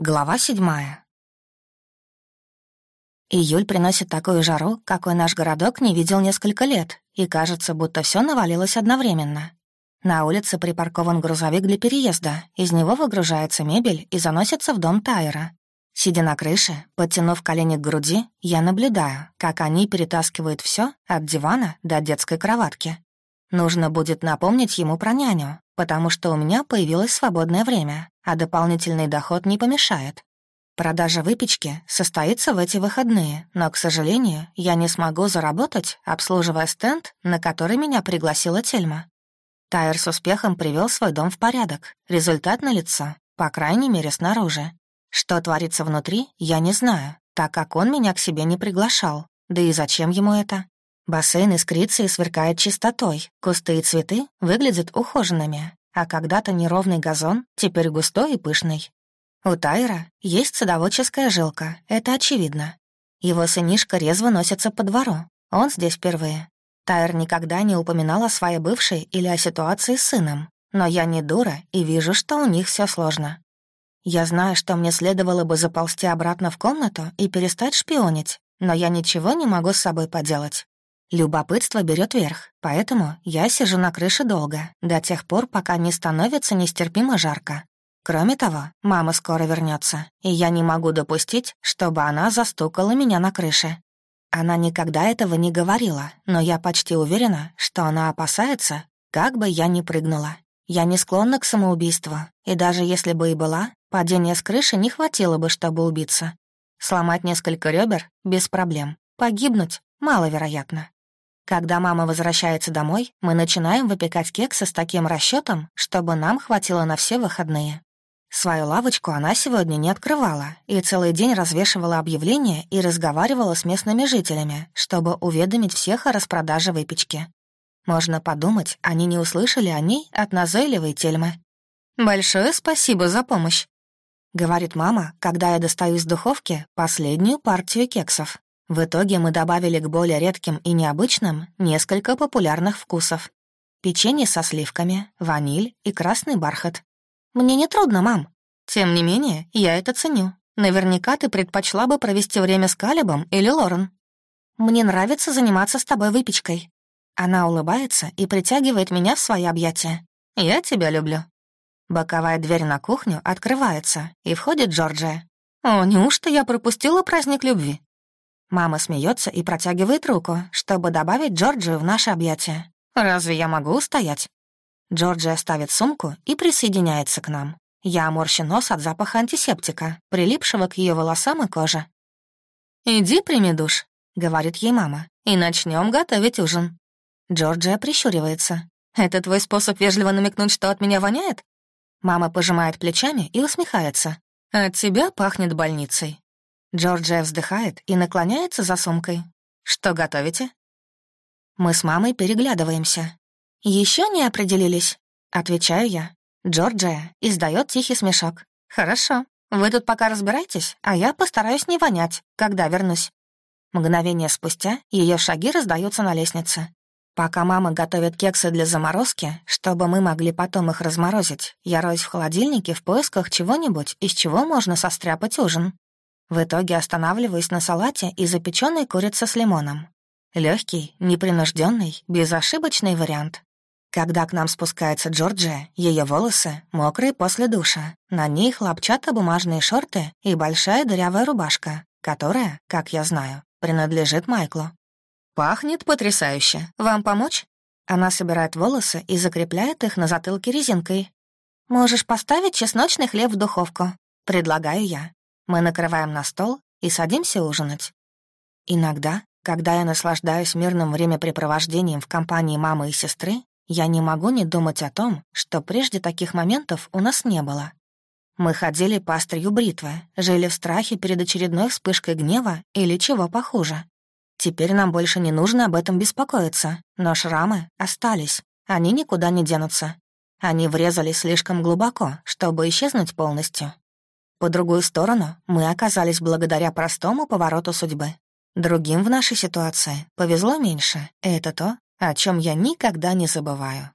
Глава седьмая. Июль приносит такую жару, какой наш городок не видел несколько лет, и кажется, будто все навалилось одновременно. На улице припаркован грузовик для переезда, из него выгружается мебель и заносится в дом Тайра. Сидя на крыше, подтянув колени к груди, я наблюдаю, как они перетаскивают все от дивана до детской кроватки. Нужно будет напомнить ему про няню, потому что у меня появилось свободное время, а дополнительный доход не помешает. Продажа выпечки состоится в эти выходные, но, к сожалению, я не смогу заработать, обслуживая стенд, на который меня пригласила Тельма. Тайр с успехом привел свой дом в порядок. Результат налицо, по крайней мере, снаружи. Что творится внутри, я не знаю, так как он меня к себе не приглашал. Да и зачем ему это? Бассейн искрится и сверкает чистотой, кусты и цветы выглядят ухоженными, а когда-то неровный газон теперь густой и пышный. У Тайра есть садоводческая жилка, это очевидно. Его сынишка резво носится по двору, он здесь впервые. Тайр никогда не упоминал о своей бывшей или о ситуации с сыном, но я не дура и вижу, что у них все сложно. Я знаю, что мне следовало бы заползти обратно в комнату и перестать шпионить, но я ничего не могу с собой поделать. Любопытство берет верх, поэтому я сижу на крыше долго, до тех пор, пока не становится нестерпимо жарко. Кроме того, мама скоро вернется, и я не могу допустить, чтобы она застукала меня на крыше. Она никогда этого не говорила, но я почти уверена, что она опасается, как бы я ни прыгнула. Я не склонна к самоубийству, и даже если бы и была, падения с крыши не хватило бы, чтобы убиться. Сломать несколько ребер — без проблем. Погибнуть — маловероятно. Когда мама возвращается домой, мы начинаем выпекать кексы с таким расчетом, чтобы нам хватило на все выходные. Свою лавочку она сегодня не открывала и целый день развешивала объявления и разговаривала с местными жителями, чтобы уведомить всех о распродаже выпечки. Можно подумать, они не услышали о ней от назойливой тельмы. «Большое спасибо за помощь», — говорит мама, когда я достаю из духовки последнюю партию кексов. В итоге мы добавили к более редким и необычным несколько популярных вкусов. Печенье со сливками, ваниль и красный бархат. «Мне не трудно, мам. Тем не менее, я это ценю. Наверняка ты предпочла бы провести время с Калибом или Лорен. Мне нравится заниматься с тобой выпечкой». Она улыбается и притягивает меня в свои объятия. «Я тебя люблю». Боковая дверь на кухню открывается, и входит Джорджия. «О, неужто я пропустила праздник любви?» Мама смеется и протягивает руку, чтобы добавить Джорджию в наше объятие. «Разве я могу устоять?» Джорджия ставит сумку и присоединяется к нам. Я морщу нос от запаха антисептика, прилипшего к ее волосам и коже. «Иди прими душ», — говорит ей мама, «и начнем готовить ужин». Джорджия прищуривается. «Это твой способ вежливо намекнуть, что от меня воняет?» Мама пожимает плечами и усмехается. «От тебя пахнет больницей». Джорджия вздыхает и наклоняется за сумкой. «Что готовите?» Мы с мамой переглядываемся. Еще не определились?» — отвечаю я. Джорджия издает тихий смешок. «Хорошо. Вы тут пока разбирайтесь, а я постараюсь не вонять, когда вернусь». Мгновение спустя ее шаги раздаются на лестнице. Пока мама готовит кексы для заморозки, чтобы мы могли потом их разморозить, я роюсь в холодильнике в поисках чего-нибудь, из чего можно состряпать ужин. В итоге останавливаюсь на салате из запеченной курицы с лимоном. Легкий, непринужденный, безошибочный вариант. Когда к нам спускается Джорджия, ее волосы мокрые после душа. На ней хлопчатобумажные шорты и большая дырявая рубашка, которая, как я знаю, принадлежит Майклу. «Пахнет потрясающе. Вам помочь?» Она собирает волосы и закрепляет их на затылке резинкой. «Можешь поставить чесночный хлеб в духовку», — предлагаю я. Мы накрываем на стол и садимся ужинать. Иногда, когда я наслаждаюсь мирным времяпрепровождением в компании мамы и сестры, я не могу не думать о том, что прежде таких моментов у нас не было. Мы ходили по острию бритвы, жили в страхе перед очередной вспышкой гнева или чего похуже. Теперь нам больше не нужно об этом беспокоиться, но шрамы остались, они никуда не денутся. Они врезались слишком глубоко, чтобы исчезнуть полностью. По другую сторону мы оказались благодаря простому повороту судьбы. Другим в нашей ситуации повезло меньше, и это то, о чем я никогда не забываю.